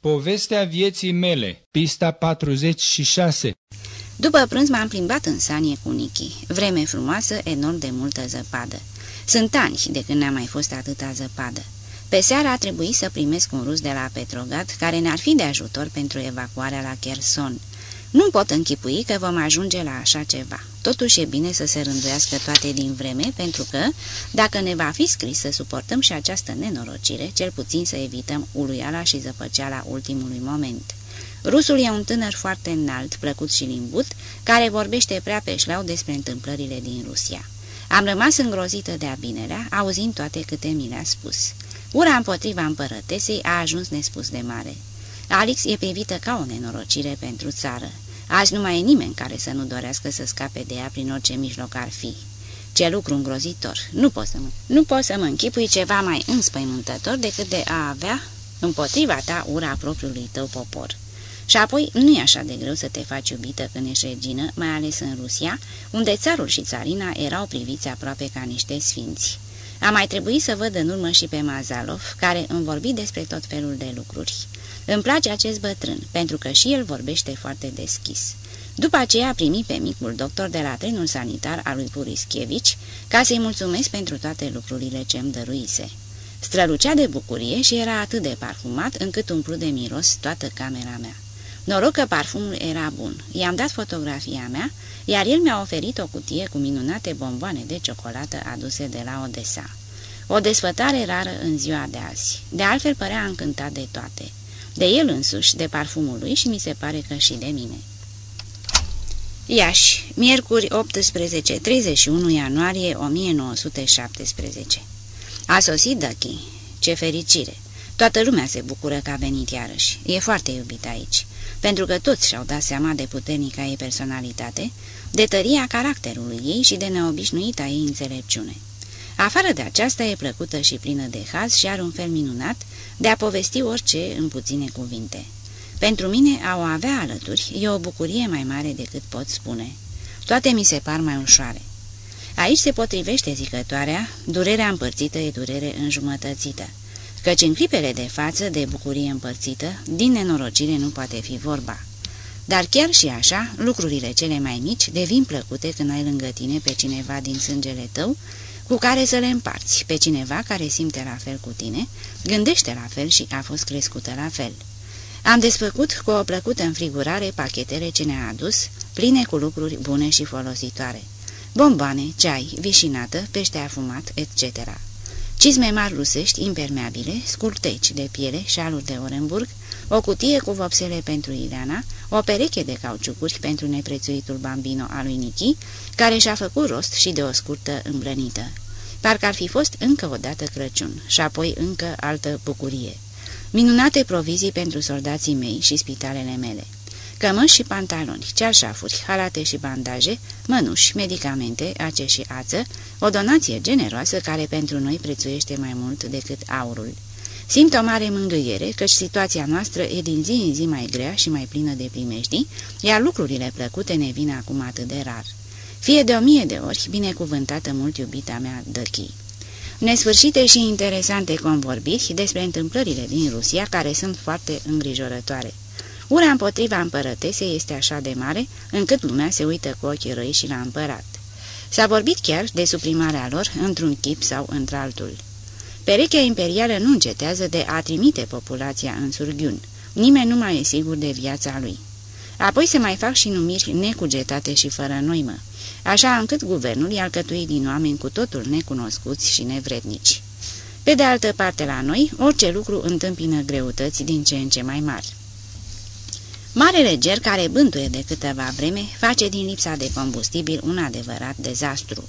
Povestea vieții mele, pista 46 După prânz m-am plimbat în sanie cu Nichi. Vreme frumoasă, enorm de multă zăpadă. Sunt ani de când n-a mai fost atâta zăpadă. Pe seara a trebuit să primesc un rus de la Petrograd, care ne-ar fi de ajutor pentru evacuarea la Kherson. Nu pot închipui că vom ajunge la așa ceva. Totuși e bine să se rânduiască toate din vreme, pentru că, dacă ne va fi scris să suportăm și această nenorocire, cel puțin să evităm uluiala și zăpăceala ultimului moment. Rusul e un tânăr foarte înalt, plăcut și limbut, care vorbește prea pe șleau despre întâmplările din Rusia. Am rămas îngrozită de abinelea, auzind toate câte mi le-a spus. Ura împotriva împărătesei a ajuns nespus de mare. Alex e privită ca o nenorocire pentru țară. Azi nu mai e nimeni care să nu dorească să scape de ea prin orice mijloc ar fi. Ce lucru îngrozitor! Nu pot să mă, nu pot să mă închipui ceva mai înspăimântător decât de a avea împotriva ta ura propriului tău popor. Și apoi nu e așa de greu să te faci iubită când ești regină, mai ales în Rusia, unde țarul și țarina erau priviți aproape ca niște sfinți. A mai trebuit să văd în urmă și pe Mazalov, care îmi vorbi despre tot felul de lucruri. Îmi place acest bătrân, pentru că și el vorbește foarte deschis. După aceea a primit pe micul doctor de la trenul sanitar al lui Purischievici ca să-i mulțumesc pentru toate lucrurile ce îmi dăruise. Strălucea de bucurie și era atât de parfumat încât umplu de miros toată camera mea. Noroc că parfumul era bun. I-am dat fotografia mea, iar el mi-a oferit o cutie cu minunate bomboane de ciocolată aduse de la Odessa. O desfătare rară în ziua de azi. De altfel părea încântat de toate de el însuși, de parfumul lui și mi se pare că și de mine. Iași, miercuri 18-31 ianuarie 1917 A sosit Ducky. Ce fericire! Toată lumea se bucură că a venit iarăși. E foarte iubit aici, pentru că toți și-au dat seama de puternica ei personalitate, de tăria caracterului ei și de neobișnuita ei înțelepciune. Afară de aceasta e plăcută și plină de haz și are un fel minunat de a povesti orice în puține cuvinte. Pentru mine, a o avea alături e o bucurie mai mare decât pot spune. Toate mi se par mai ușoare. Aici se potrivește zicătoarea, durerea împărțită e durere înjumătățită, căci în clipele de față, de bucurie împărțită, din nenorocire nu poate fi vorba. Dar chiar și așa, lucrurile cele mai mici devin plăcute când ai lângă tine pe cineva din sângele tău cu care să le împarți pe cineva care simte la fel cu tine, gândește la fel și a fost crescută la fel. Am desfăcut cu o plăcută înfrigurare pachetele ce ne-a adus, pline cu lucruri bune și folositoare. Bomboane, ceai, vișinată, pește afumat, etc. Cizme mari rusești impermeabile, scurteci de piele, șaluri de Orenburg, o cutie cu vopsele pentru Ileana, o pereche de cauciucuri pentru neprețuitul bambino al lui Nichi, care și-a făcut rost și de o scurtă îmbrănită. Parcă ar fi fost încă o dată Crăciun și apoi încă altă bucurie. Minunate provizii pentru soldații mei și spitalele mele. Cămăși și pantaloni, cearșafuri, halate și bandaje, mănuși, medicamente, ace și ață, o donație generoasă care pentru noi prețuiește mai mult decât aurul. Simt o mare mângâiere, căci situația noastră e din zi în zi mai grea și mai plină de primești, iar lucrurile plăcute ne vin acum atât de rar. Fie de o mie de ori, binecuvântată mult iubita mea Dăchi. Nesfârșite și interesante convorbiri despre întâmplările din Rusia, care sunt foarte îngrijorătoare. Ura împotriva împărătesei este așa de mare, încât lumea se uită cu ochii răi și la împărat. S-a vorbit chiar de suprimarea lor într-un chip sau într-altul. Perechea imperială nu încetează de a trimite populația în surghiun. Nimeni nu mai e sigur de viața lui. Apoi se mai fac și numiri necugetate și fără noimă, așa încât guvernul i-a alcătuit din oameni cu totul necunoscuți și nevrednici. Pe de altă parte la noi, orice lucru întâmpină greutăți din ce în ce mai mari. Marele ger care bântuie de câteva vreme face din lipsa de combustibil un adevărat dezastru.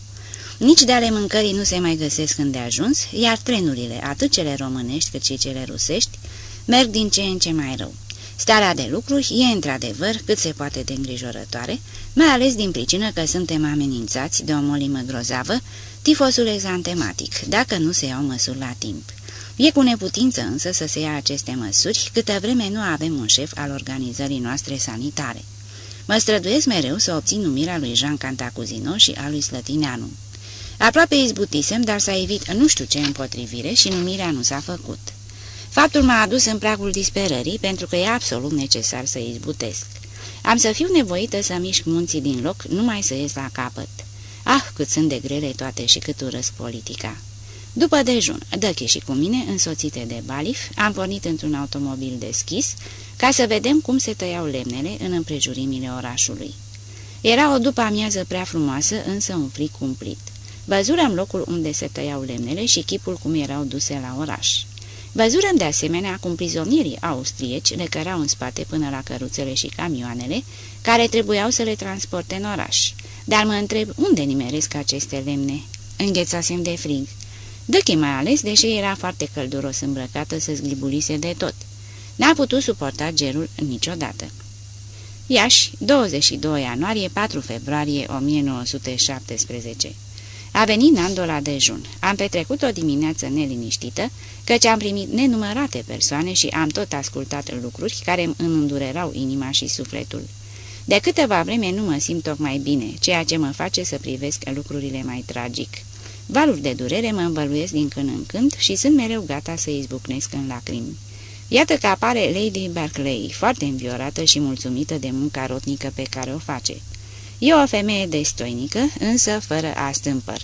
Nici de ale mâncării nu se mai găsesc îndeajuns, iar trenurile, atât cele românești cât și cele rusești, merg din ce în ce mai rău. Starea de lucruri e într-adevăr cât se poate de îngrijorătoare, mai ales din pricină că suntem amenințați de o molimă grozavă, tifosul exantematic, dacă nu se iau măsuri la timp. E cu neputință însă să se ia aceste măsuri, câtă vreme nu avem un șef al organizării noastre sanitare. Mă străduiesc mereu să obțin numirea lui Jean Cantacuzino și a lui Slătineanu. Aproape izbutisem, dar s-a evit nu știu ce împotrivire și numirea nu s-a făcut. Faptul m-a adus în pragul disperării pentru că e absolut necesar să izbutesc. Am să fiu nevoită să mișc munții din loc, numai să ies la capăt. Ah, cât sunt de grele toate și cât urăsc politica. După dejun, Dăche și cu mine, însoțite de Balif, am pornit într-un automobil deschis ca să vedem cum se tăiau lemnele în împrejurimile orașului. Era o după amiază prea frumoasă, însă un fric cumplit. Văzurăm locul unde se tăiau lemnele și chipul cum erau duse la oraș. Văzurăm de asemenea cum prizonierii austrieci le cărau în spate până la căruțele și camioanele, care trebuiau să le transporte în oraș. Dar mă întreb, unde nimeresc aceste lemne? Înghețasem de frig. Dăchi mai ales, deși era foarte călduros îmbrăcată, să zglibulise de tot. N-a putut suporta gerul niciodată. Iași, 22 ianuarie, 4 februarie 1917 A venit Nando la dejun. Am petrecut o dimineață neliniștită, căci am primit nenumărate persoane și am tot ascultat lucruri care îmi îndurerau inima și sufletul. De câteva vreme nu mă simt tocmai bine, ceea ce mă face să privesc lucrurile mai tragic. Valuri de durere mă învăluiesc din când în când și sunt mereu gata să izbucnesc în lacrimi. Iată că apare Lady Berkeley, foarte înviorată și mulțumită de munca rotnică pe care o face. E o femeie destoinică, însă fără astâmpăr.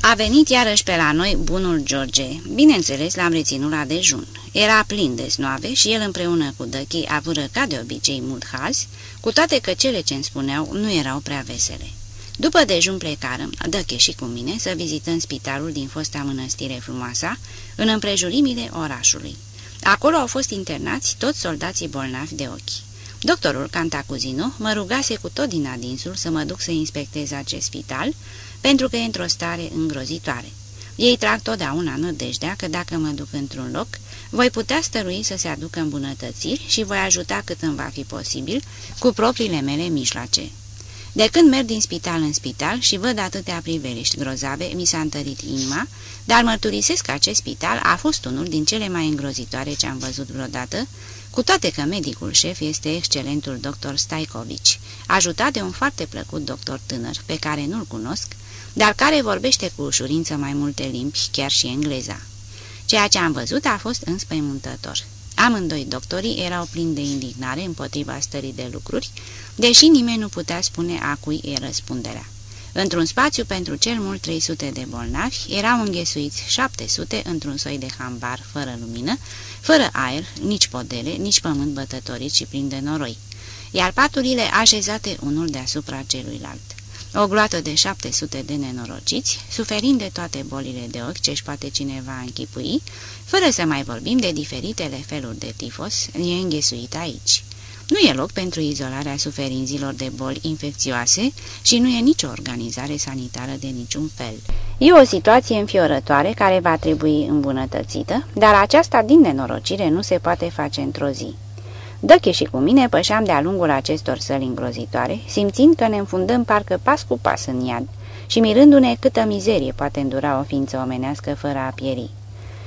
A venit iarăși pe la noi bunul George. Bineînțeles, l-am reținut la dejun. Era plin de snoave și el împreună cu Dăchii avură ca de obicei mult haz, cu toate că cele ce-mi spuneau nu erau prea vesele. După dejun plecarăm, Dăche și cu mine, să vizităm spitalul din fosta mănăstire frumoasa, în împrejurimile orașului. Acolo au fost internați toți soldații bolnavi de ochi. Doctorul Cantacuzino mă rugase cu tot din adinsul să mă duc să inspectez acest spital, pentru că e într-o stare îngrozitoare. Ei trag totdeauna nădejdea că dacă mă duc într-un loc, voi putea stărui să se aducă îmbunătățiri și voi ajuta cât îmi va fi posibil cu propriile mele mijloace. De când merg din spital în spital și văd atâtea priveliști grozave, mi s-a întărit inima, dar mărturisesc că acest spital a fost unul din cele mai îngrozitoare ce am văzut vreodată, cu toate că medicul șef este excelentul dr. Staikovici, ajutat de un foarte plăcut doctor tânăr, pe care nu-l cunosc, dar care vorbește cu ușurință mai multe limbi, chiar și engleza. Ceea ce am văzut a fost înspăimântător. Amândoi doctorii erau plini de indignare împotriva stării de lucruri, deși nimeni nu putea spune a cui e răspunderea. Într-un spațiu pentru cel mult 300 de bolnavi, erau înghesuiți 700 într-un soi de hambar fără lumină, fără aer, nici podele, nici pământ bătătorit și plin de noroi, iar paturile așezate unul deasupra celuilalt. O gloată de 700 de nenorociți, suferind de toate bolile de ochi ce-și poate cineva închipui, fără să mai vorbim de diferitele feluri de tifos, e înghesuit aici. Nu e loc pentru izolarea suferinzilor de boli infecțioase și nu e nicio organizare sanitară de niciun fel. E o situație înfiorătoare care va trebui îmbunătățită, dar aceasta din nenorocire nu se poate face într-o zi. Dăche și cu mine pășeam de-a lungul acestor săli îngrozitoare, simțind că ne înfundăm parcă pas cu pas în iad și mirându-ne câtă mizerie poate îndura o ființă omenească fără a pieri.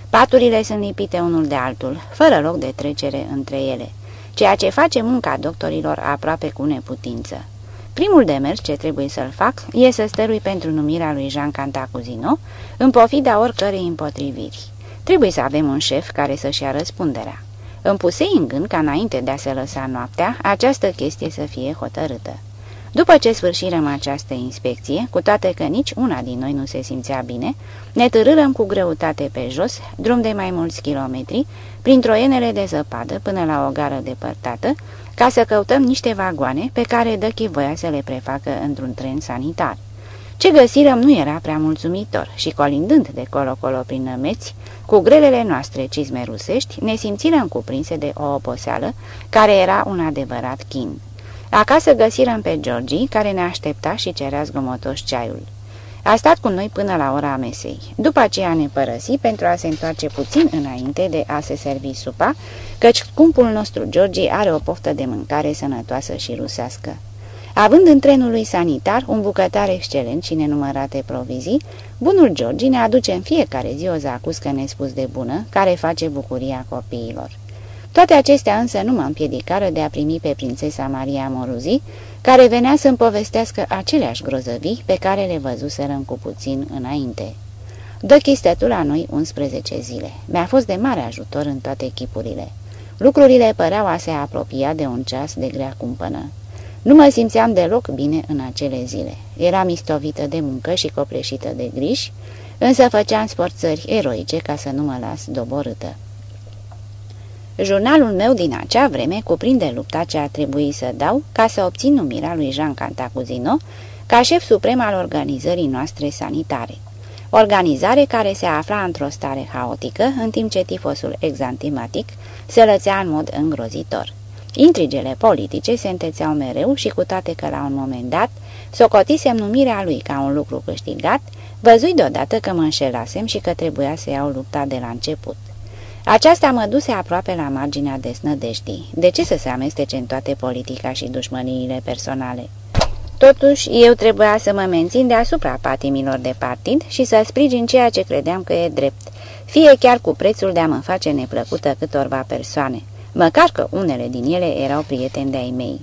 Paturile sunt lipite unul de altul, fără loc de trecere între ele, ceea ce face munca doctorilor aproape cu neputință. Primul demers ce trebuie să-l fac e să stărui pentru numirea lui Jean Cantacuzino, în pofida oricărei împotriviri. Trebuie să avem un șef care să-și ia răspunderea. Îmi pusei în gând ca înainte de a se lăsa noaptea, această chestie să fie hotărâtă. După ce sfârșirăm această inspecție, cu toate că nici una din noi nu se simțea bine, ne târârăm cu greutate pe jos, drum de mai mulți kilometri, prin troienele de zăpadă până la o gară depărtată, ca să căutăm niște vagoane pe care Dăchi voia să le prefacă într-un tren sanitar. Ce găsirăm nu era prea mulțumitor și colindând de colo-colo prin nămeți, cu grelele noastre cizme rusești, ne simțirăm cuprinse de o oboseală, care era un adevărat chin. Acasă găsirăm pe Georgie, care ne aștepta și cerea zgomotos ceaiul. A stat cu noi până la ora mesei. După aceea ne părăsi pentru a se întoarce puțin înainte de a se servi supa, căci scumpul nostru Georgie are o poftă de mâncare sănătoasă și rusească. Având în trenul lui sanitar un bucătar excelent și nenumărate provizii, bunul Georgi ne aduce în fiecare zi o zacuscă nespus de bună, care face bucuria copiilor. Toate acestea însă nu mă împiedicară de a primi pe prințesa Maria Moruzi, care venea să-mi povestească aceleași grozăvii pe care le văzuserăm cu puțin înainte. Dă chistetul la noi 11 zile. Mi-a fost de mare ajutor în toate echipurile. Lucrurile păreau a se apropia de un ceas de grea cumpănă. Nu mă simțeam deloc bine în acele zile. Eram istovită de muncă și copleșită de griji, însă făceam sforțări eroice ca să nu mă las doborâtă. Jurnalul meu din acea vreme cuprinde lupta ce a trebuit să dau ca să obțin numirea lui Jean Cantacuzino ca șef suprem al organizării noastre sanitare. Organizare care se afla într-o stare haotică, în timp ce tifosul exantimatic se lățea în mod îngrozitor. Intrigele politice se întețeau mereu și cu toate că la un moment dat socotisem numirea lui ca un lucru câștigat, văzui deodată că mă înșelasem și că trebuia să iau lupta de la început. Aceasta mă duse aproape la marginea desnădejdii. De ce să se amestece în toate politica și dușmăniile personale? Totuși, eu trebuia să mă mențin deasupra patimilor de partid și să sprijin ceea ce credeam că e drept, fie chiar cu prețul de a mă face neplăcută câtorva persoane, măcar că unele din ele erau prieteni de-ai mei.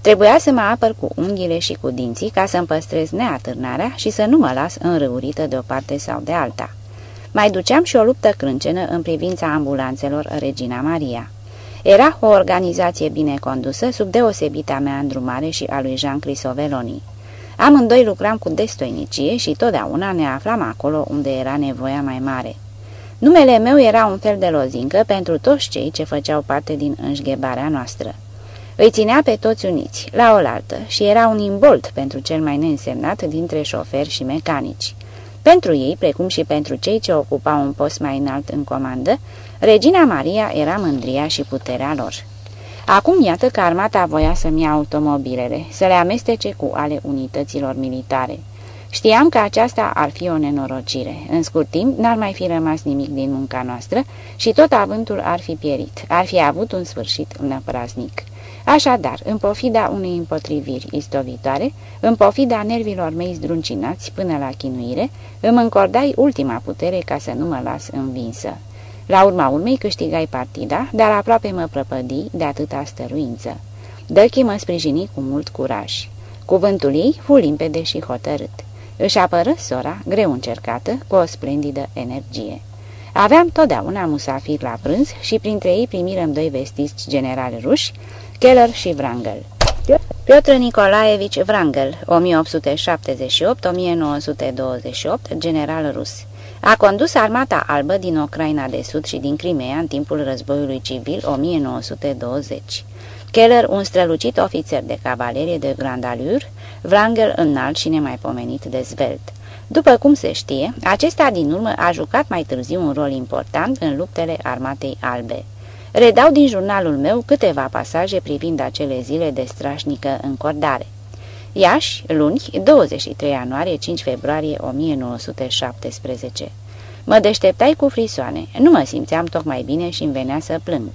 Trebuia să mă apăr cu unghiile și cu dinții ca să-mi păstrez neatârnarea și să nu mă las înrăurită de o parte sau de alta. Mai duceam și o luptă crâncenă în privința ambulanțelor Regina Maria. Era o organizație bine condusă, sub deosebita mea îndrumare și a lui Jean Crisoveloni. Amândoi lucram cu destoinicie și totdeauna ne aflam acolo unde era nevoia mai mare. Numele meu era un fel de lozincă pentru toți cei ce făceau parte din înșghebarea noastră. Îi ținea pe toți uniți, la oaltă, și era un imbolt pentru cel mai neînsemnat dintre șoferi și mecanici. Pentru ei, precum și pentru cei ce ocupau un post mai înalt în comandă, Regina Maria era mândria și puterea lor. Acum iată că armata voia să-mi ia automobilele, să le amestece cu ale unităților militare. Știam că aceasta ar fi o nenorocire. În scurt timp, n-ar mai fi rămas nimic din munca noastră și tot avântul ar fi pierit. Ar fi avut un sfârșit năpraznic. Așadar, în pofida unei împotriviri istovitoare, în pofida nervilor mei zdruncinați până la chinuire, îmi încordai ultima putere ca să nu mă las învinsă. La urma urmei câștigai partida, dar aproape mă prăpădi de atâta stăruință. Dăchi mă sprijini cu mult curaj. Cuvântul ei fu limpede și hotărât. Își apără sora, greu încercată, cu o splendidă energie. Aveam totdeauna musafir la prânz și printre ei primirăm doi vestiți generali ruși, Keller și Wrangel. Piotr Nicolaevici Wrangel, 1878-1928, general rus. A condus armata albă din Ucraina de Sud și din Crimea în timpul războiului civil 1920. Keller, un strălucit ofițer de cavalerie de grandalur, Wrangel înalt și nemaipomenit de zvelt. După cum se știe, acesta din urmă a jucat mai târziu un rol important în luptele armatei albe. Redau din jurnalul meu câteva pasaje privind acele zile de strașnică încordare. Iași, luni, 23 ianuarie, 5 februarie 1917. Mă deșteptai cu frisoane, nu mă simțeam tocmai bine și îmi venea să plâng.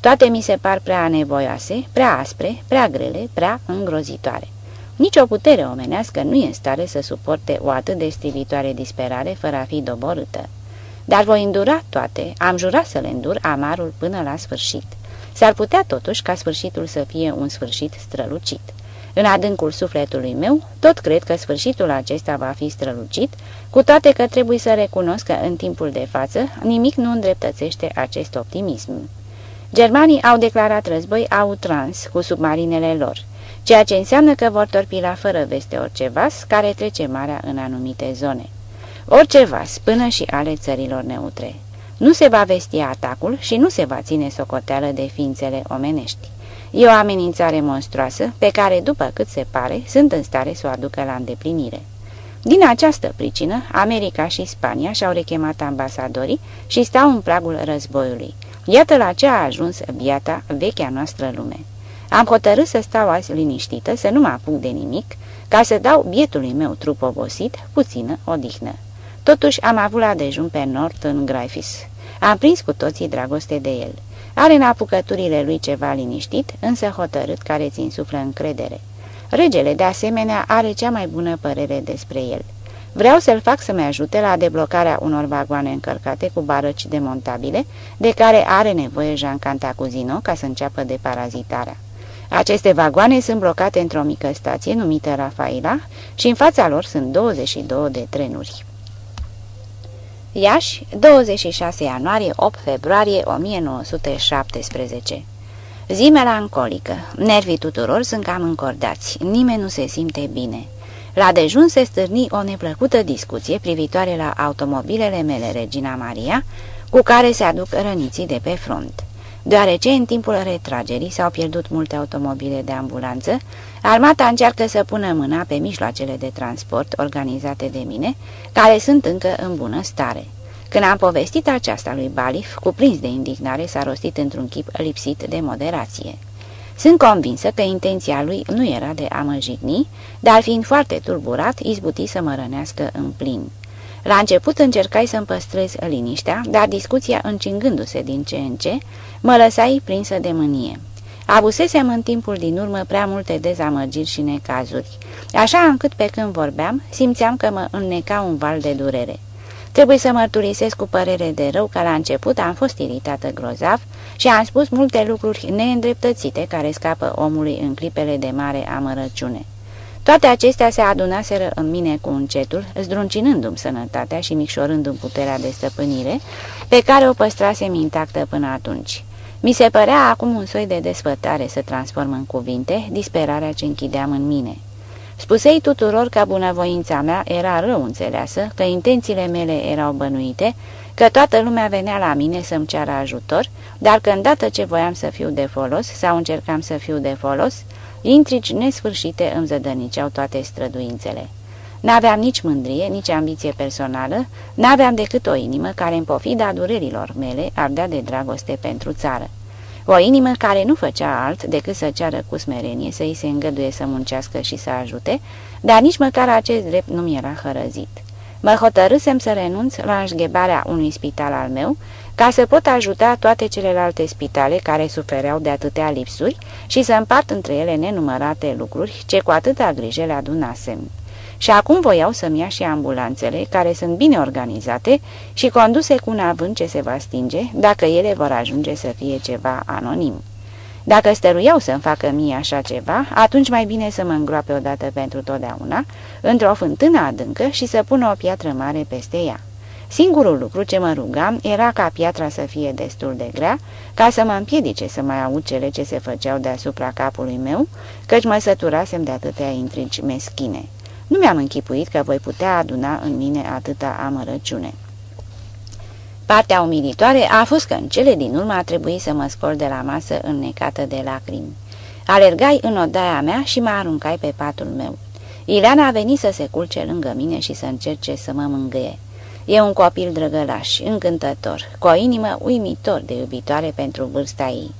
Toate mi se par prea nevoioase, prea aspre, prea grele, prea îngrozitoare. Nici o putere omenească nu e în stare să suporte o atât de strivitoare disperare fără a fi doborâtă. Dar voi îndura toate, am jurat să le îndur amarul până la sfârșit. S-ar putea totuși ca sfârșitul să fie un sfârșit strălucit. În adâncul sufletului meu, tot cred că sfârșitul acesta va fi strălucit, cu toate că trebuie să recunosc că în timpul de față nimic nu îndreptățește acest optimism. Germanii au declarat război trans cu submarinele lor, ceea ce înseamnă că vor torpila fără veste orice vas care trece marea în anumite zone. Orice vas, până și ale țărilor neutre. Nu se va vesti atacul și nu se va ține socoteală de ființele omenești. E o amenințare monstruoasă pe care, după cât se pare, sunt în stare să o aducă la îndeplinire. Din această pricină, America și Spania și-au rechemat ambasadorii și stau în pragul războiului. Iată la ce a ajuns biata, vechea noastră lume. Am hotărât să stau azi liniștită, să nu mă apuc de nimic, ca să dau bietului meu trup obosit puțină odihnă. Totuși am avut la dejun pe Norton Griffiths. Am prins cu toții dragoste de el. Are în apucăturile lui ceva liniștit, însă hotărât care ți insuflă încredere. Regele, de asemenea, are cea mai bună părere despre el. Vreau să-l fac să-mi ajute la deblocarea unor vagoane încărcate cu barăci demontabile, de care are nevoie Jean Cantacuzino ca să înceapă de parazitarea. Aceste vagoane sunt blocate într-o mică stație numită Rafaela și în fața lor sunt 22 de trenuri. Iași, 26 ianuarie 8 februarie 1917 Zi melancolică. Nervii tuturor sunt cam încordați. Nimeni nu se simte bine. La dejun se stârni o neplăcută discuție privitoare la automobilele mele Regina Maria, cu care se aduc răniții de pe front. Deoarece în timpul retragerii s-au pierdut multe automobile de ambulanță, armata încearcă să pună mâna pe mijloacele de transport organizate de mine, care sunt încă în bună stare. Când am povestit aceasta lui Balif, cuprins de indignare, s-a rostit într-un chip lipsit de moderație. Sunt convinsă că intenția lui nu era de a mă jigni, dar fiind foarte tulburat, izbuti să mă rănească în plin. La început încercai să-mi păstrez liniștea, dar discuția încingându-se din ce în ce, mă lăsai prinsă de mânie. Abusesem în timpul din urmă prea multe dezamăgiri și necazuri, așa încât pe când vorbeam, simțeam că mă înneca un val de durere. Trebuie să mărturisesc cu părere de rău că la început am fost iritată grozav și am spus multe lucruri neîndreptățite care scapă omului în clipele de mare amărăciune. Toate acestea se adunaseră în mine cu încetul, zdruncinându-mi sănătatea și micșorându-mi puterea de stăpânire, pe care o păstrasem intactă până atunci. Mi se părea acum un soi de desfătare să transform în cuvinte disperarea ce închideam în mine. Spusei tuturor că bunăvoința mea era rău înțeleasă, că intențiile mele erau bănuite, că toată lumea venea la mine să-mi ceară ajutor, dar că îndată ce voiam să fiu de folos sau încercam să fiu de folos, intrigi nesfârșite îmi zădăniceau toate străduințele. N-aveam nici mândrie, nici ambiție personală, n-aveam decât o inimă care, în pofida durerilor mele, ardea de dragoste pentru țară. O inimă care nu făcea alt decât să ceară cu smerenie să îi se îngăduie să muncească și să ajute, dar nici măcar acest drept nu mi era hărăzit. Mă hotărâsem să renunț la înșghebarea unui spital al meu, ca să pot ajuta toate celelalte spitale care sufereau de atâtea lipsuri și să împart între ele nenumărate lucruri ce cu atâta grijă le adunasem. Și acum voiau să-mi ia și ambulanțele, care sunt bine organizate și conduse cu un avânt ce se va stinge, dacă ele vor ajunge să fie ceva anonim. Dacă stăruiau să-mi facă mie așa ceva, atunci mai bine să mă îngroape odată pentru totdeauna, într-o fântână adâncă și să pună o piatră mare peste ea. Singurul lucru ce mă rugam era ca piatra să fie destul de grea, ca să mă împiedice să mai aud cele ce se făceau deasupra capului meu, căci mă săturasem de atâtea intrigi meschine. Nu mi-am închipuit că voi putea aduna în mine atâta amărăciune. Partea umilitoare a fost că în cele din urmă a trebuit să mă scol de la masă înnecată de lacrimi. Alergai în odaia mea și mă aruncai pe patul meu. Ileana a venit să se culce lângă mine și să încerce să mă mângâie. E un copil drăgălaș, încântător, cu o inimă uimitor de iubitoare pentru vârsta ei.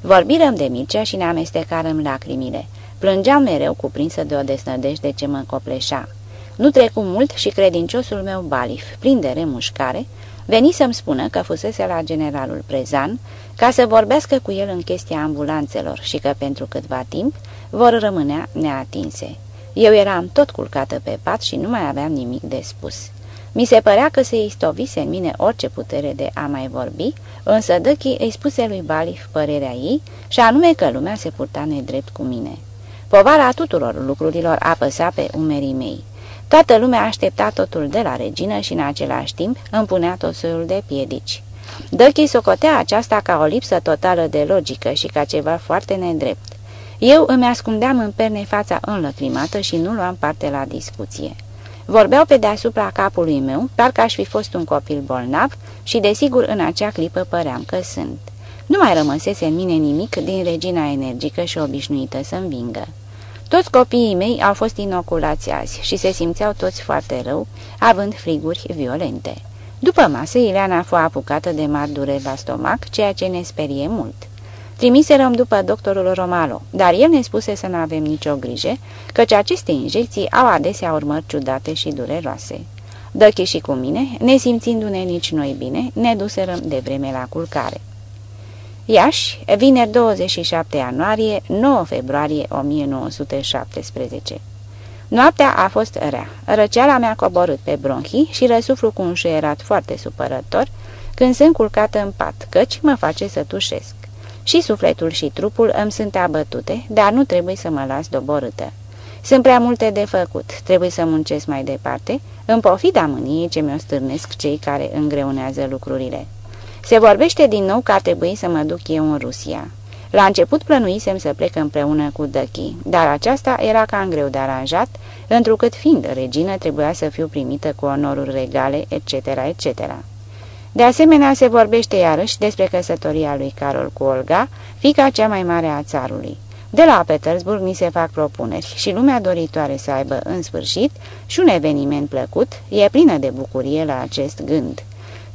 Vorbirăm de Mircea și ne amestecarăm lacrimile. Plângeam mereu cuprinsă de o desnădejde ce mă copleșa. Nu trecu mult și credinciosul meu Balif, plin de remușcare, veni să-mi spună că fusese la generalul Prezan ca să vorbească cu el în chestia ambulanțelor și că pentru câtva timp vor rămânea neatinse. Eu eram tot culcată pe pat și nu mai aveam nimic de spus. Mi se părea că se istovise în mine orice putere de a mai vorbi, însă Dăchi îi spuse lui Balif părerea ei și anume că lumea se purta nedrept cu mine. Povara tuturor lucrurilor apăsa pe umerii mei. Toată lumea aștepta totul de la regină și în același timp împunea tot soiul de piedici. Dăchi socotea aceasta ca o lipsă totală de logică și ca ceva foarte nedrept. Eu îmi ascundeam în perne fața înlăcrimată și nu luam parte la discuție. Vorbeau pe deasupra capului meu, parcă aș fi fost un copil bolnav și desigur în acea clipă păream că sunt. Nu mai rămăsese în mine nimic din regina energică și obișnuită să învingă. Toți copiii mei au fost inoculați azi și se simțeau toți foarte rău, având friguri violente. După masă, Ileana a fost apucată de mari dureri la stomac, ceea ce ne sperie mult. Trimiserăm după doctorul Romalo, dar el ne spuse să nu avem nicio grijă, căci aceste injecții au adesea urmări ciudate și dureroase. Dăchi și cu mine, nesimțindu-ne nici noi bine, ne duserăm de vreme la culcare. Iași, vineri 27 ianuarie, 9 februarie 1917 Noaptea a fost rea. Răceala mi-a coborât pe bronhii și răsuflu cu un șuierat foarte supărător când sunt culcată în pat, căci mă face să tușesc. Și sufletul și trupul îmi sunt abătute, dar nu trebuie să mă las doborâtă. Sunt prea multe de făcut, trebuie să muncesc mai departe, în pofida mâniei ce mi-o stârnesc cei care îngreunează lucrurile. Se vorbește din nou că ar trebui să mă duc eu în Rusia. La început plănuisem să plec împreună cu Dăchi, dar aceasta era cam greu de aranjat, întrucât fiind regină trebuia să fiu primită cu onoruri regale, etc., etc. De asemenea, se vorbește iarăși despre căsătoria lui Carol cu Olga, fica cea mai mare a țarului. De la Petersburg ni se fac propuneri și lumea doritoare să aibă în sfârșit și un eveniment plăcut e plină de bucurie la acest gând.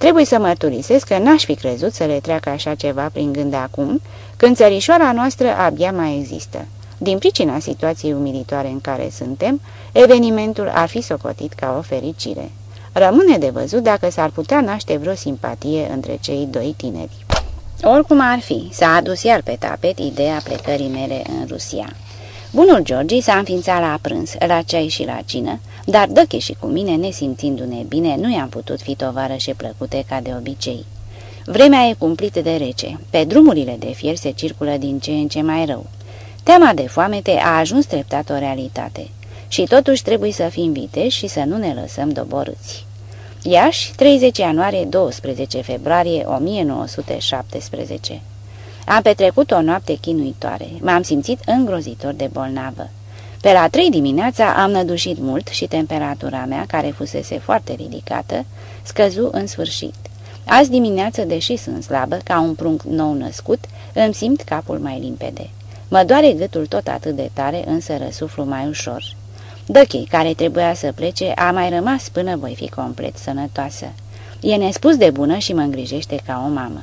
Trebuie să mărturisesc că n-aș fi crezut să le treacă așa ceva prin gând acum, când țărișoara noastră abia mai există. Din pricina situației umilitoare în care suntem, evenimentul ar fi socotit ca o fericire. Rămâne de văzut dacă s-ar putea naște vreo simpatie între cei doi tineri. Oricum ar fi, s-a adus iar pe tapet ideea plecării mele în Rusia. Bunul Georgi s-a înființat la prânz, la ceai și la cină, dar Dăche și cu mine, nesimțindu-ne bine, nu i-am putut fi și plăcute ca de obicei. Vremea e cumplită de rece, pe drumurile de fier se circulă din ce în ce mai rău. Teama de foamete a ajuns treptat o realitate și totuși trebuie să fim viteși și să nu ne lăsăm doborâți. Iași, 30 ianuarie 12 februarie 1917 Am petrecut o noapte chinuitoare, m-am simțit îngrozitor de bolnavă. Pe la trei dimineața am nădușit mult și temperatura mea, care fusese foarte ridicată, scăzu în sfârșit. Azi dimineață, deși sunt slabă, ca un prunc nou născut, îmi simt capul mai limpede. Mă doare gâtul tot atât de tare, însă răsuflu mai ușor. Dăchei, care trebuia să plece, a mai rămas până voi fi complet sănătoasă. E nespus de bună și mă îngrijește ca o mamă.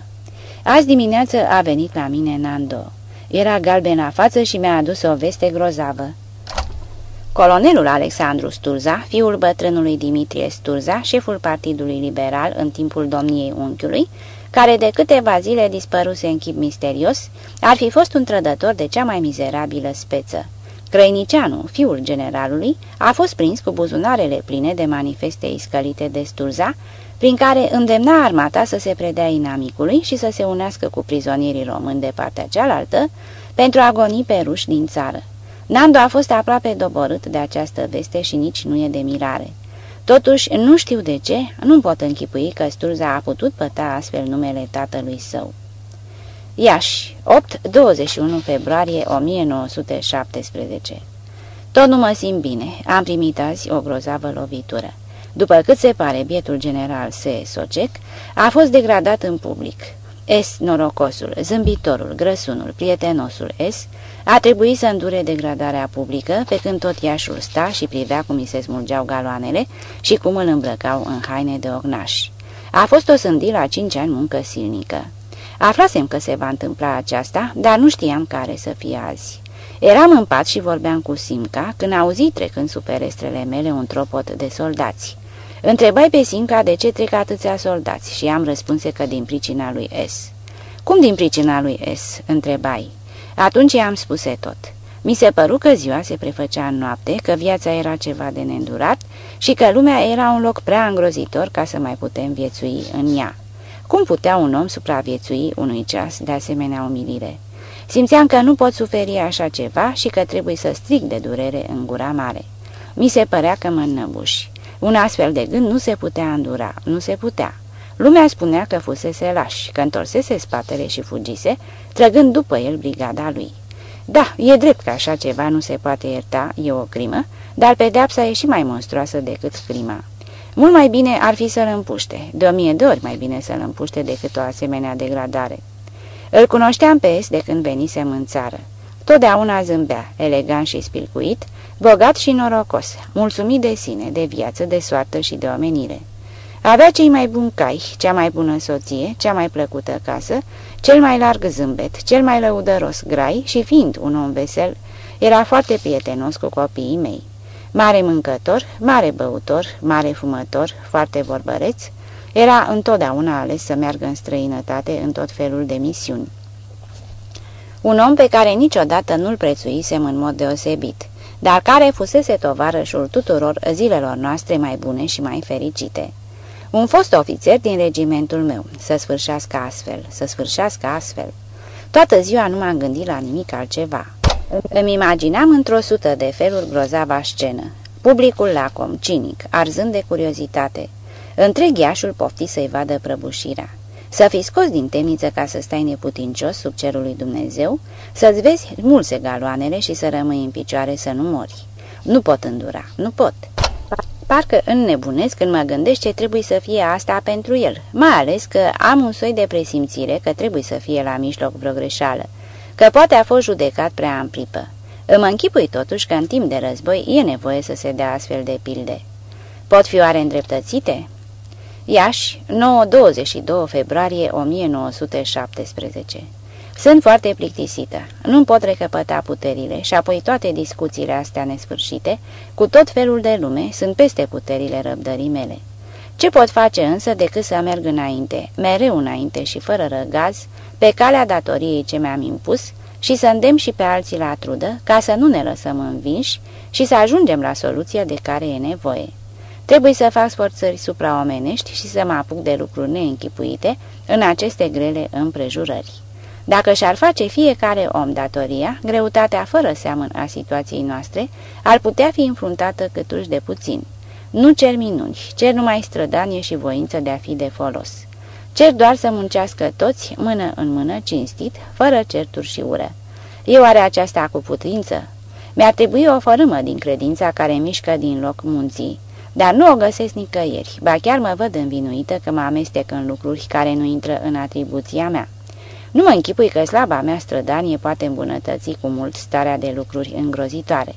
Azi dimineață a venit la mine Nando. Era galben la față și mi-a adus o veste grozavă. Colonelul Alexandru Sturza, fiul bătrânului Dimitrie Sturza, șeful Partidului Liberal în timpul domniei unchiului, care de câteva zile dispăruse în chip misterios, ar fi fost un trădător de cea mai mizerabilă speță. Crăinicianu, fiul generalului, a fost prins cu buzunarele pline de manifeste iscălite de Sturza, prin care îndemna armata să se predea inamicului și să se unească cu prizonierii români de partea cealaltă pentru a goni pe ruși din țară. Nando a fost aproape doborât de această veste și nici nu e de mirare. Totuși, nu știu de ce, nu pot închipui că Sturza a putut păta astfel numele tatălui său. Iași, 8-21 februarie 1917 Tot nu mă simt bine, am primit azi o grozavă lovitură. După cât se pare, bietul general S. Socek a fost degradat în public. S. Norocosul, zâmbitorul, grăsunul, prietenosul S. a trebuit să îndure degradarea publică, pe când tot Iașul sta și privea cum îi se smulgeau galoanele și cum îl îmbrăcau în haine de ognași. A fost o sândi la cinci ani muncă silnică. Aflasem că se va întâmpla aceasta, dar nu știam care să fie azi. Eram în pat și vorbeam cu Simca când auzi trecând sub perestrele mele un tropot de soldați. Întrebai pe Simca de ce trec atâția soldați și am răspunse că din pricina lui S. Cum din pricina lui S? întrebai. Atunci i-am spuse tot. Mi se păru că ziua se prefăcea în noapte, că viața era ceva de neîndurat și că lumea era un loc prea îngrozitor ca să mai putem viețui în ea. Cum putea un om supraviețui unui ceas de asemenea umilire? Simțeam că nu pot suferi așa ceva și că trebuie să strig de durere în gura mare. Mi se părea că mă înnăbuși. Un astfel de gând nu se putea îndura, nu se putea. Lumea spunea că fusese laș, că întorsese spatele și fugise, trăgând după el brigada lui. Da, e drept că așa ceva nu se poate ierta, e o crimă, dar pedeapsa e și mai monstruoasă decât crima. Mult mai bine ar fi să-l împuște, de o mie de ori mai bine să-l împuște decât o asemenea degradare. Îl cunoșteam pe es de când venisem în țară. Totdeauna zâmbea, elegant și spilcuit, bogat și norocos, mulțumit de sine, de viață, de soartă și de omenire. Avea cei mai buni cai, cea mai bună soție, cea mai plăcută casă, cel mai larg zâmbet, cel mai lăudăros grai și fiind un om vesel, era foarte prietenos cu copiii mei. Mare mâncător, mare băutor, mare fumător, foarte vorbăreț, era întotdeauna ales să meargă în străinătate în tot felul de misiuni. Un om pe care niciodată nu-l prețuisem în mod deosebit, dar care fusese tovarășul tuturor zilelor noastre mai bune și mai fericite. Un fost ofițer din regimentul meu, să sfârșească astfel, să sfârșească astfel. Toată ziua nu m-am gândit la nimic altceva. Îmi imaginam într-o sută de feluri grozava scenă. Publicul lacom, cinic, arzând de curiozitate. Întreg iașul pofti să-i vadă prăbușirea. Să fi scos din temniță ca să stai neputincios sub cerul lui Dumnezeu, să-ți vezi mulse galoanele și să rămâi în picioare să nu mori. Nu pot îndura, nu pot. Parcă înnebunesc când mă gândesc ce trebuie să fie asta pentru el, mai ales că am un soi de presimțire că trebuie să fie la mijloc vreo greșeală, că poate a fost judecat prea în pripă. Îmi închipui totuși că în timp de război e nevoie să se dea astfel de pilde. Pot fi oare îndreptățite? Iași, 9-22 februarie 1917 Sunt foarte plictisită. Nu pot recăpăta puterile și apoi toate discuțiile astea nesfârșite, cu tot felul de lume, sunt peste puterile răbdării mele. Ce pot face însă decât să merg înainte, mereu înainte și fără răgaz, pe calea datoriei ce mi-am impus și să îndemn și pe alții la trudă, ca să nu ne lăsăm învinși și să ajungem la soluția de care e nevoie. Trebuie să fac sforțări supraomenești și să mă apuc de lucruri neînchipuite în aceste grele împrejurări. Dacă și-ar face fiecare om datoria, greutatea fără seamăn a situației noastre ar putea fi înfruntată câtuși de puțin. Nu cer minuni, cer numai strădanie și voință de a fi de folos. Cer doar să muncească toți, mână în mână, cinstit, fără certuri și ură. Eu are aceasta cu putință? Mi-ar trebui o fărâmă din credința care mișcă din loc munții dar nu o găsesc nicăieri, ba chiar mă văd învinuită că mă amestec în lucruri care nu intră în atribuția mea. Nu mă închipui că slaba mea strădanie poate îmbunătăți cu mult starea de lucruri îngrozitoare.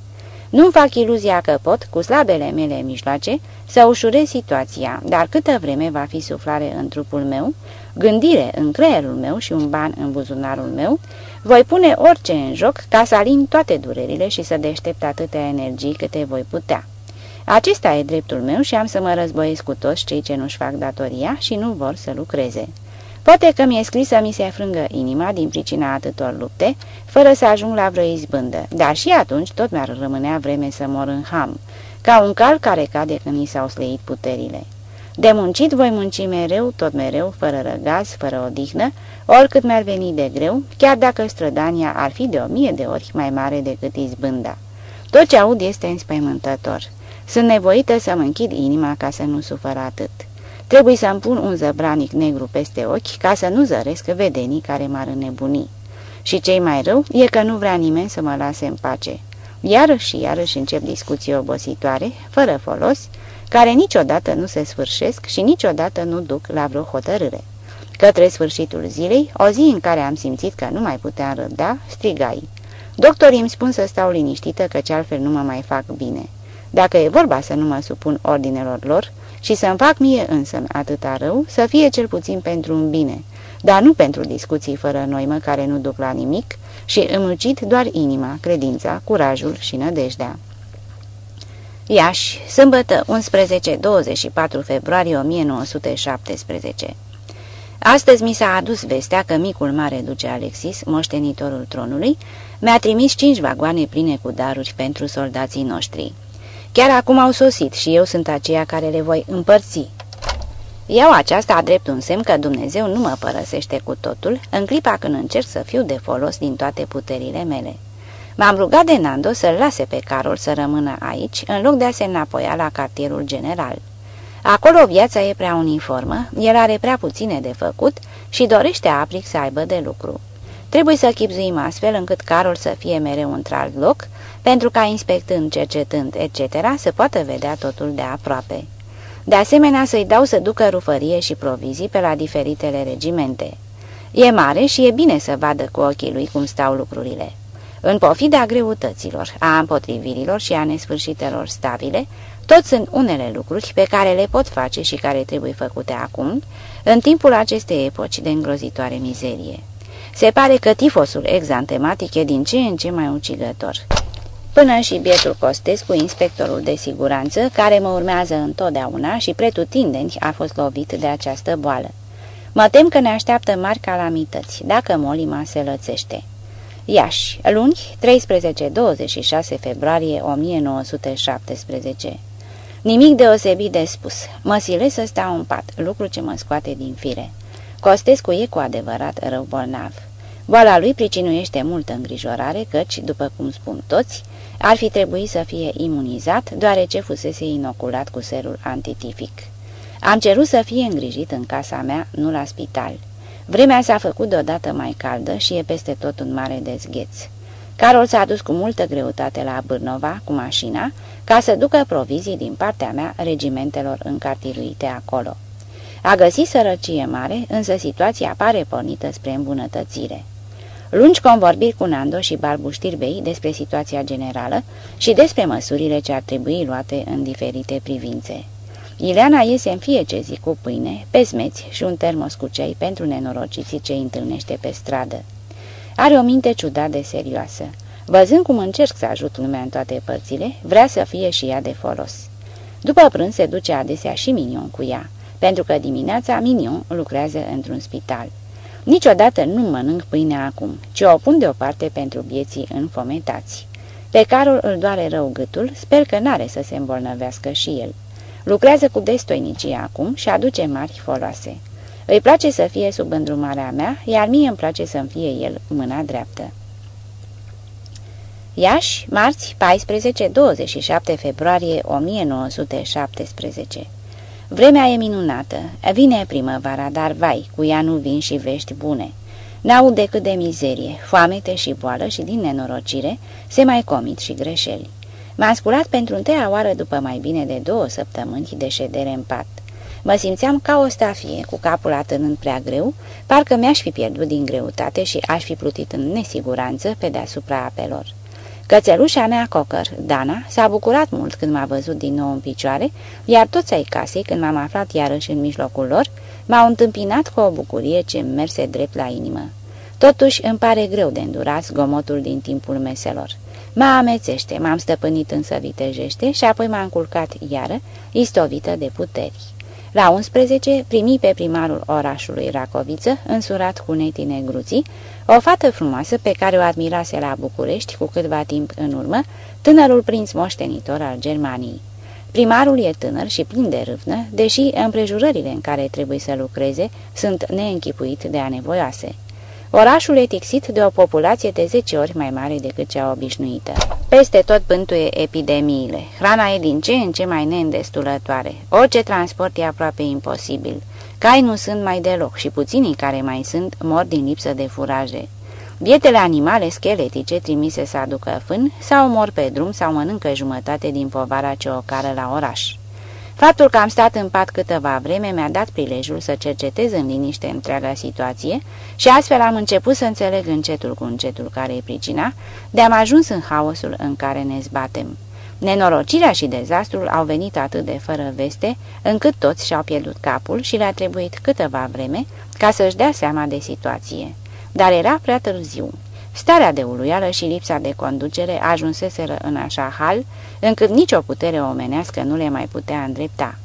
Nu-mi fac iluzia că pot, cu slabele mele mijloace, să ușurez situația, dar câtă vreme va fi suflare în trupul meu, gândire în creierul meu și un ban în buzunarul meu, voi pune orice în joc ca să alin toate durerile și să deștept atâtea energii câte voi putea. Acesta e dreptul meu și am să mă războiesc cu toți cei ce nu-și fac datoria și nu vor să lucreze. Poate că mi-e scris să mi se frângă inima din pricina atâtor lupte, fără să ajung la vreo izbândă, dar și atunci tot mi-ar rămânea vreme să mor în ham, ca un cal care cade când i s-au sleit puterile. De muncit voi munci mereu, tot mereu, fără răgaz, fără odihnă, oricât mi-ar veni de greu, chiar dacă strădania ar fi de o mie de ori mai mare decât izbânda. Tot ce aud este înspăimântător. Sunt nevoită să-mi închid inima ca să nu sufăr atât. Trebuie să-mi pun un zăbranic negru peste ochi ca să nu zăresc vedenii care m-ar înnebuni. Și cei mai rău e că nu vrea nimeni să mă lase în pace. Iarăși și iarăși încep discuții obositoare, fără folos, care niciodată nu se sfârșesc și niciodată nu duc la vreo hotărâre. Către sfârșitul zilei, o zi în care am simțit că nu mai puteam răbda, strigai. Doctorii îmi spun să stau liniștită, căci altfel nu mă mai fac bine. Dacă e vorba să nu mă supun ordinelor lor și să-mi fac mie însă atâta rău, să fie cel puțin pentru un bine, dar nu pentru discuții fără noimă care nu duc la nimic și îmi ucid doar inima, credința, curajul și nădejdea. Iași, sâmbătă 11-24 februarie 1917 Astăzi mi s-a adus vestea că micul mare duce Alexis, moștenitorul tronului, mi-a trimis cinci vagoane pline cu daruri pentru soldații noștri. Chiar acum au sosit și eu sunt aceea care le voi împărți. Iau aceasta drept un semn că Dumnezeu nu mă părăsește cu totul în clipa când încerc să fiu de folos din toate puterile mele. M-am rugat de Nando să-l lase pe Carol să rămână aici, în loc de a se înapoia la cartierul general. Acolo viața e prea uniformă, el are prea puține de făcut și dorește aplic să aibă de lucru. Trebuie să chipzuim astfel încât Carol să fie mereu într-alt loc, pentru ca inspectând, cercetând, etc., să poată vedea totul de aproape. De asemenea, să-i dau să ducă rufărie și provizii pe la diferitele regimente. E mare și e bine să vadă cu ochii lui cum stau lucrurile. În pofida greutăților, a împotrivirilor și a nesfârșitelor stabile, tot sunt unele lucruri pe care le pot face și care trebuie făcute acum, în timpul acestei epoci de îngrozitoare mizerie. Se pare că tifosul exantematic e din ce în ce mai ucigător. Până și bietul Costescu, inspectorul de siguranță, care mă urmează întotdeauna și pretutindeni a fost lovit de această boală. Mă tem că ne așteaptă mari calamități, dacă molima se lățește. Iași, luni, 13-26 februarie 1917 Nimic deosebit de spus. Mă silesc să stau în pat, lucru ce mă scoate din fire. Costescu e cu adevărat rău bolnav. Boala lui pricinuiește multă îngrijorare căci, după cum spun toți, ar fi trebuit să fie imunizat, deoarece fusese inoculat cu serul antitific. Am cerut să fie îngrijit în casa mea, nu la spital. Vremea s-a făcut deodată mai caldă și e peste tot un mare dezgheț. Carol s-a dus cu multă greutate la Bârnova cu mașina ca să ducă provizii din partea mea regimentelor încartiruite acolo. A găsit sărăcie mare, însă situația pare pornită spre îmbunătățire. Lungi convorbiri cu Nando și Barbu Știrbei despre situația generală și despre măsurile ce ar trebui luate în diferite privințe. Ileana iese în fiecare zi cu pâine, pesmeți și un termos cu ceai pentru nenorociții ce întâlnește pe stradă. Are o minte ciudat de serioasă. Văzând cum încerc să ajut lumea în toate părțile, vrea să fie și ea de folos. După prânz se duce adesea și Minion cu ea, pentru că dimineața Minion lucrează într-un spital. Niciodată nu mănânc pâinea acum, ci o pun deoparte pentru vieții înfometați. Pe Carol îl doare rău gâtul, sper că n-are să se îmbolnăvească și el. Lucrează cu destoinicie acum și aduce mari foloase. Îi place să fie sub îndrumarea mea, iar mie îmi place să-mi fie el mâna dreaptă. Iași, marți, 14-27 februarie 1917 Vremea e minunată, vine primăvara, dar vai, cu ea nu vin și vești bune. N-aud decât de mizerie, foamete și boală și din nenorocire se mai comit și greșeli. M-am sculat pentru întâia oară după mai bine de două săptămâni de ședere în pat. Mă simțeam ca o stafie, cu capul atârnând prea greu, parcă mi-aș fi pierdut din greutate și aș fi plutit în nesiguranță pe deasupra apelor. Cățelușa mea cocăr, Dana, s-a bucurat mult când m-a văzut din nou în picioare, iar toți ai casei, când m-am aflat iarăși în mijlocul lor, m-au întâmpinat cu o bucurie ce merse drept la inimă. Totuși îmi pare greu de îndurat zgomotul din timpul meselor. Mă amețește, m-am stăpânit însă vitejește și apoi m-am culcat iară, istovită de puteri. La 11 primi pe primarul orașului Racoviță, însurat cu neti negruții, o fată frumoasă pe care o admirase la București cu câtva timp în urmă, tânărul prinț moștenitor al Germaniei. Primarul e tânăr și plin de râvnă, deși împrejurările în care trebuie să lucreze sunt neînchipuit de anevoioase. Orașul e tixit de o populație de 10 ori mai mare decât cea obișnuită. Peste tot bântuie epidemiile. Hrana e din ce în ce mai neîndestulătoare. Orice transport e aproape imposibil. Cai nu sunt mai deloc și puținii care mai sunt mor din lipsă de furaje. Bietele animale scheletice trimise să aducă fân sau mor pe drum sau mănâncă jumătate din povara ce o cară la oraș. Faptul că am stat în pat câteva vreme mi-a dat prilejul să cercetez în liniște întreaga situație și astfel am început să înțeleg încetul cu încetul care e pricina, de-am ajuns în haosul în care ne zbatem. Nenorocirea și dezastrul au venit atât de fără veste, încât toți și-au pierdut capul și le-a trebuit câteva vreme ca să-și dea seama de situație. Dar era prea târziu. Starea de uluială și lipsa de conducere ajunseseră în așa hal, încât nicio putere omenească nu le mai putea îndrepta.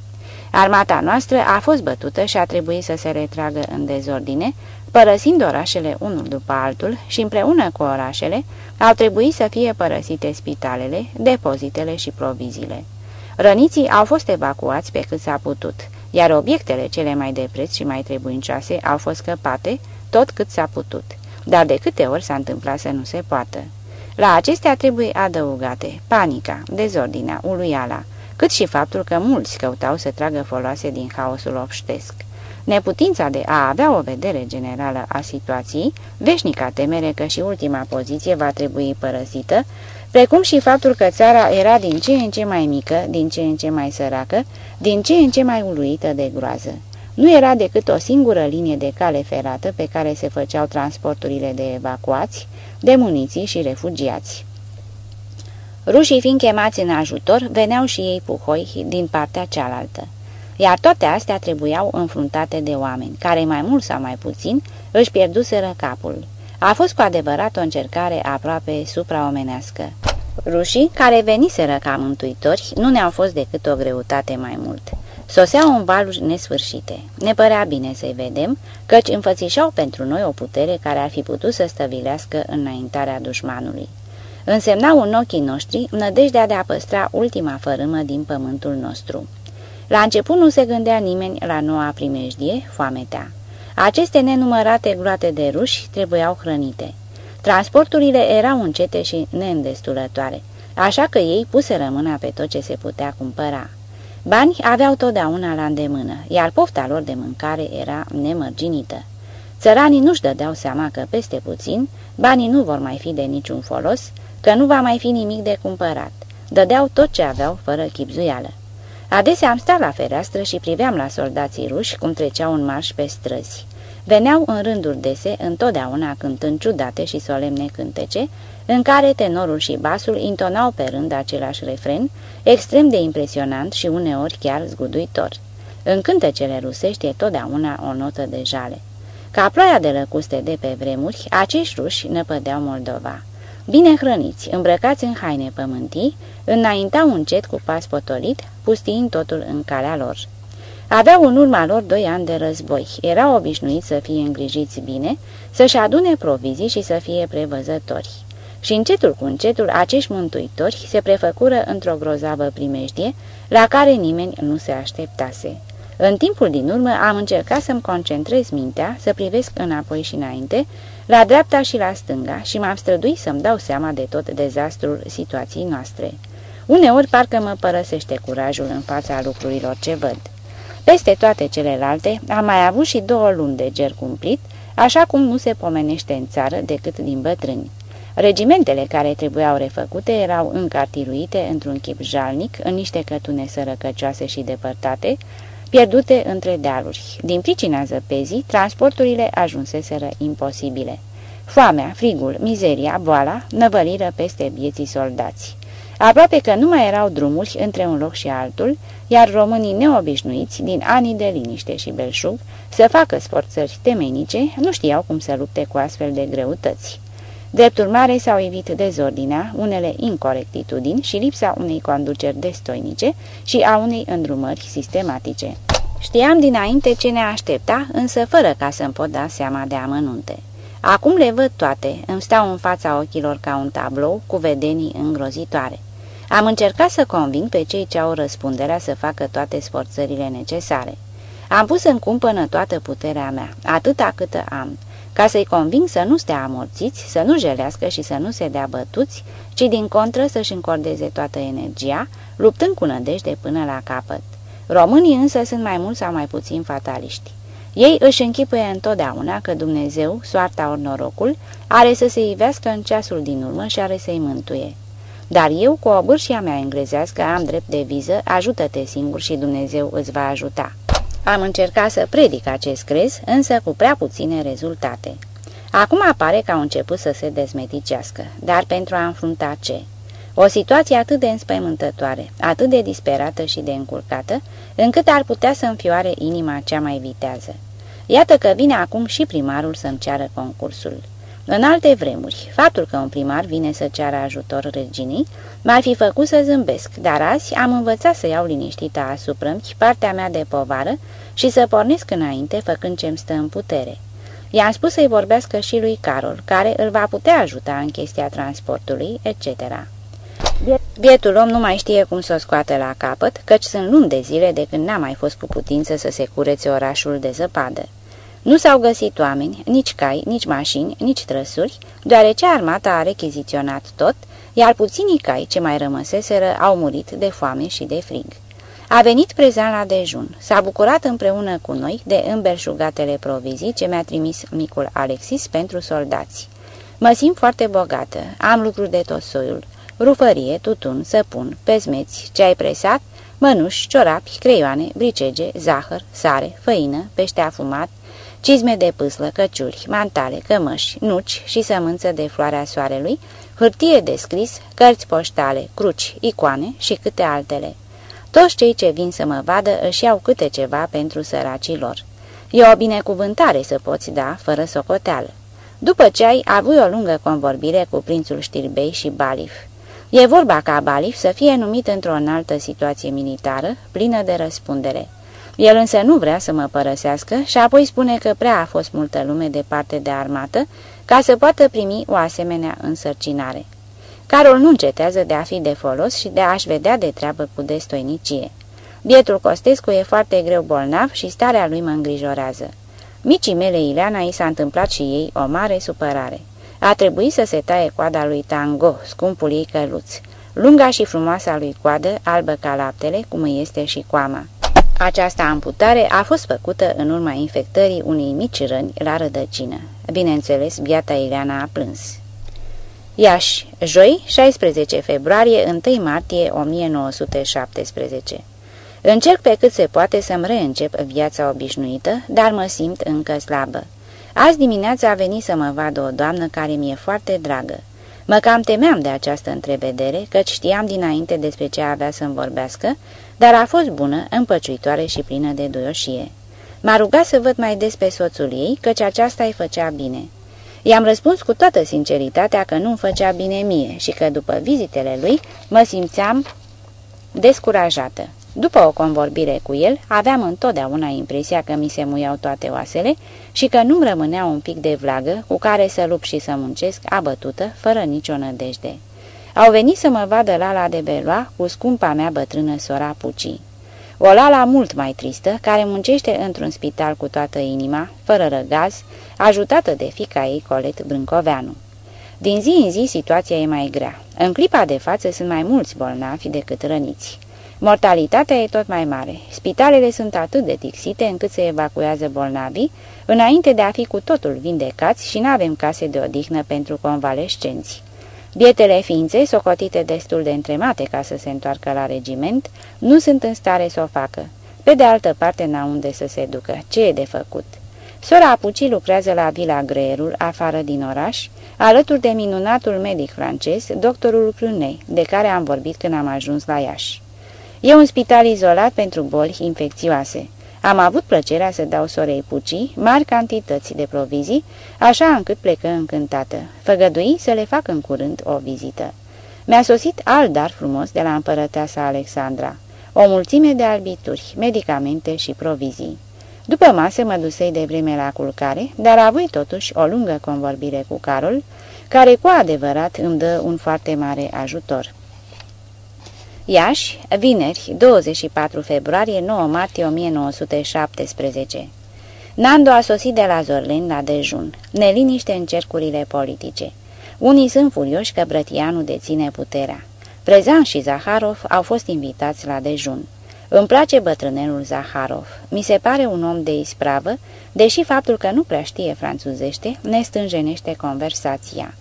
Armata noastră a fost bătută și a trebuit să se retragă în dezordine, părăsind orașele unul după altul și împreună cu orașele au trebuit să fie părăsite spitalele, depozitele și proviziile. Răniții au fost evacuați pe cât s-a putut, iar obiectele cele mai de preț și mai trebuincioase au fost scăpate tot cât s-a putut dar de câte ori s-a întâmplat să nu se poată. La acestea trebuie adăugate panica, dezordinea, uluiala, cât și faptul că mulți căutau să tragă foloase din haosul obștesc. Neputința de a avea o vedere generală a situației, veșnica temere că și ultima poziție va trebui părăsită, precum și faptul că țara era din ce în ce mai mică, din ce în ce mai săracă, din ce în ce mai uluită de groază. Nu era decât o singură linie de cale ferată pe care se făceau transporturile de evacuați, de muniții și refugiați. Rușii fiind chemați în ajutor, veneau și ei puhoi din partea cealaltă. Iar toate astea trebuiau înfruntate de oameni, care mai mult sau mai puțin își pierduseră capul. A fost cu adevărat o încercare aproape supraomenească. Rușii, care veniseră ca mântuitori, nu ne-au fost decât o greutate mai mult. Soseau în valuri nesfârșite. Ne părea bine să-i vedem, căci înfățișau pentru noi o putere care ar fi putut să stăvilească înaintarea dușmanului. Însemnau în ochii noștri nădejdea de a păstra ultima fărâmă din pământul nostru. La început nu se gândea nimeni la noua primejdie, foametea. Aceste nenumărate groate de ruși trebuiau hrănite. Transporturile erau încete și neîndestulătoare, așa că ei puseră mâna pe tot ce se putea cumpăra. Bani aveau totdeauna la îndemână, iar pofta lor de mâncare era nemărginită. Țăranii nu-și dădeau seama că peste puțin banii nu vor mai fi de niciun folos, că nu va mai fi nimic de cumpărat. Dădeau tot ce aveau fără chipzuială. Adesea am stat la fereastră și priveam la soldații ruși cum treceau în marș pe străzi. Veneau în rânduri dese, întotdeauna cântând ciudate și solemne cântece, în care tenorul și basul intonau pe rând același refren, extrem de impresionant și uneori chiar zguduitor. În cântecele rusești e totdeauna o notă de jale. Ca ploaia de lăcuste de pe vremuri, acești ruși năpădeau Moldova. Bine hrăniți, îmbrăcați în haine pământii, înaintau încet cu pas potolit, pustiind totul în calea lor. Aveau în urma lor doi ani de război, erau obișnuiți să fie îngrijiți bine, să-și adune provizii și să fie prevăzători. Și încetul cu încetul acești mântuitori se prefăcură într-o grozavă primejdie, la care nimeni nu se așteptase. În timpul din urmă am încercat să-mi concentrez mintea, să privesc înapoi și înainte, la dreapta și la stânga și m-am străduit să-mi dau seama de tot dezastrul situației noastre. Uneori parcă mă părăsește curajul în fața lucrurilor ce văd. Peste toate celelalte am mai avut și două luni de ger cumplit, așa cum nu se pomenește în țară decât din bătrâni. Regimentele care trebuiau refăcute erau încartiruite într-un chip jalnic, în niște cătune sărăcăcioase și depărtate, pierdute între dealuri. Din pricina zăpezii, transporturile ajunseseră imposibile. Foamea, frigul, mizeria, boala năvăliră peste vieții soldați. Aproape că nu mai erau drumuri între un loc și altul, iar românii neobișnuiți din anii de liniște și belșug să facă sforțări temenice nu știau cum să lupte cu astfel de greutăți. Drept urmare s-au evit dezordinea, unele incorectitudini și lipsa unei conduceri destoinice și a unei îndrumări sistematice. Știam dinainte ce ne aștepta, însă fără ca să-mi pot da seama de amănunte. Acum le văd toate, îmi stau în fața ochilor ca un tablou cu vedenii îngrozitoare. Am încercat să conving pe cei ce au răspunderea să facă toate sforțările necesare. Am pus în cumpănă toată puterea mea, atâta câtă am, ca să-i conving să nu stea amorțiți, să nu jelească și să nu se dea bătuți, ci din contră să-și încordeze toată energia, luptând cu nădejde până la capăt. Românii însă sunt mai mult sau mai puțin fataliști. Ei își închipuie întotdeauna că Dumnezeu, soarta ori norocul, are să se ivească în ceasul din urmă și are să-i mântuie. Dar eu, cu o bârșia mea englezească, am drept de viză, ajută-te singur și Dumnezeu îți va ajuta. Am încercat să predic acest crez, însă cu prea puține rezultate. Acum apare că au început să se dezmeticească, dar pentru a înfrunta ce? O situație atât de înspăimântătoare, atât de disperată și de încurcată, încât ar putea să înfioare inima cea mai vitează. Iată că vine acum și primarul să-mi ceară concursul. În alte vremuri, faptul că un primar vine să ceară ajutor reginii m-ar fi făcut să zâmbesc, dar azi am învățat să iau liniștită asupra partea mea de povară și să pornesc înainte făcând ce-mi stă în putere. I-am spus să-i vorbească și lui Carol, care îl va putea ajuta în chestia transportului, etc. Bietul om nu mai știe cum să o scoate la capăt, căci sunt luni de zile de când n-a mai fost cu putință să se curețe orașul de zăpadă. Nu s-au găsit oameni, nici cai, nici mașini, nici trăsuri, deoarece armata a rechiziționat tot, iar puținii cai ce mai rămăseseră au murit de foame și de frig. A venit prezent la dejun, s-a bucurat împreună cu noi de îmbelșugatele provizii ce mi-a trimis micul Alexis pentru soldați. Mă simt foarte bogată, am lucruri de tot soiul, rufărie, tutun, săpun, pezmeți, ceai presat, mănuși, ciorapi, creioane, bricege, zahăr, sare, făină, pește afumat, cizme de pâslă, căciuri, mantale, cămăși, nuci și sămânță de floarea soarelui, hârtie de scris, cărți poștale, cruci, icoane și câte altele. Toți cei ce vin să mă vadă își iau câte ceva pentru săracii lor. E o binecuvântare să poți da, fără socoteală. După ce ai avut o lungă convorbire cu prințul Știrbei și Balif. E vorba ca Balif să fie numit într-o înaltă situație militară, plină de răspundere. El însă nu vrea să mă părăsească și apoi spune că prea a fost multă lume de parte de armată ca să poată primi o asemenea însărcinare. Carol nu încetează de a fi de folos și de a-și vedea de treabă cu destoinicie. Bietul Costescu e foarte greu bolnav și starea lui mă îngrijorează. Micii mele Ileana i s-a întâmplat și ei o mare supărare. A trebuit să se taie coada lui Tango, scumpul ei căluț. Lunga și frumoasa lui coadă, albă ca laptele, cum îi este și coama. Această amputare a fost făcută în urma infectării unei mici răni la rădăcină. Bineînțeles, biata Ileana a plâns. Iași, joi, 16 februarie, 1 martie 1917 Încerc pe cât se poate să-mi reîncep viața obișnuită, dar mă simt încă slabă. Azi dimineața a venit să mă vadă o doamnă care mi-e foarte dragă. Mă cam temeam de această întrevedere, căci știam dinainte despre ce avea să-mi vorbească, dar a fost bună, împăciuitoare și plină de duioșie. M-a rugat să văd mai des pe soțul ei, căci aceasta îi făcea bine. I-am răspuns cu toată sinceritatea că nu-mi făcea bine mie și că după vizitele lui mă simțeam descurajată. După o convorbire cu el, aveam întotdeauna impresia că mi se muiau toate oasele și că nu-mi rămânea un pic de vlagă cu care să lup și să muncesc, abătută, fără nicio nădejde. Au venit să mă vadă Lala de Beloa cu scumpa mea bătrână sora Pucii. O Lala mult mai tristă, care muncește într-un spital cu toată inima, fără răgaz, ajutată de fica ei Colet Brâncoveanu. Din zi în zi situația e mai grea. În clipa de față sunt mai mulți bolnavi decât răniți. Mortalitatea e tot mai mare. Spitalele sunt atât de tixite încât se evacuează bolnavii, înainte de a fi cu totul vindecați și nu avem case de odihnă pentru convalescenți. Bietele ființe, socotite destul de întremate ca să se întoarcă la regiment, nu sunt în stare să o facă. Pe de altă parte, n-au unde să se ducă. Ce e de făcut? Sora Apuci lucrează la Vila Greerul, afară din oraș, alături de minunatul medic francez, doctorul Clunet, de care am vorbit când am ajuns la Iași. E un spital izolat pentru boli infecțioase. Am avut plăcerea să dau sorei Pucii mari cantități de provizii, așa încât plecă încântată. Făgădui să le fac în curând o vizită. Mi-a sosit alt dar frumos de la împărăteasa Alexandra. O mulțime de albituri, medicamente și provizii. După masă mă dusei de vreme la culcare, dar avui totuși o lungă convorbire cu Carol, care cu adevărat îmi dă un foarte mare ajutor. Iași, vineri, 24 februarie, 9 martie 1917 Nando a sosit de la Zorlen la dejun. Neliniște în cercurile politice. Unii sunt furioși că Brătianu deține puterea. Prezan și Zaharov au fost invitați la dejun. Îmi place bătrânelul Zaharov. Mi se pare un om de ispravă, deși faptul că nu prea știe franțuzește ne stânjenește conversația.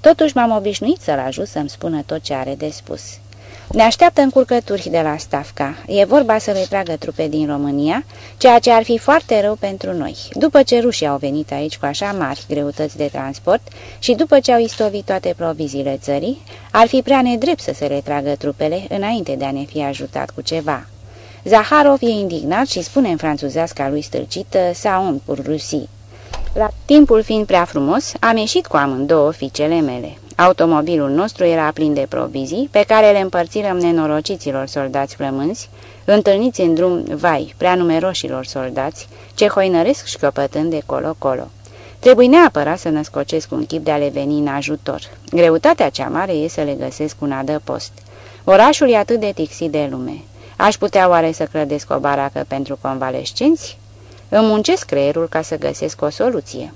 Totuși m-am obișnuit să-l ajut să-mi spună tot ce are de spus. Ne așteaptă încurcături de la Stavca. E vorba să le tragă trupe din România, ceea ce ar fi foarte rău pentru noi. După ce rușii au venit aici cu așa mari greutăți de transport și după ce au istovit toate proviziile țării, ar fi prea nedrept să se le tragă trupele înainte de a ne fi ajutat cu ceva. Zaharov e indignat și spune în franțuzeasca lui stâlcită sau un pur rusii. La timpul fiind prea frumos, am ieșit cu amândouă fiicele mele. Automobilul nostru era plin de provizii, pe care le împărțirăm nenorociților soldați flămânzi, întâlniți în drum, vai, prea numeroșilor soldați, ce hoinăresc șchiopătând de colo-colo. Trebuie neapărat să născocesc un chip de a le veni în ajutor. Greutatea cea mare e să le găsesc un adăpost. Orașul e atât de tixit de lume. Aș putea oare să clădesc o baracă pentru convalescenți? Îmi muncesc creierul ca să găsesc o soluție.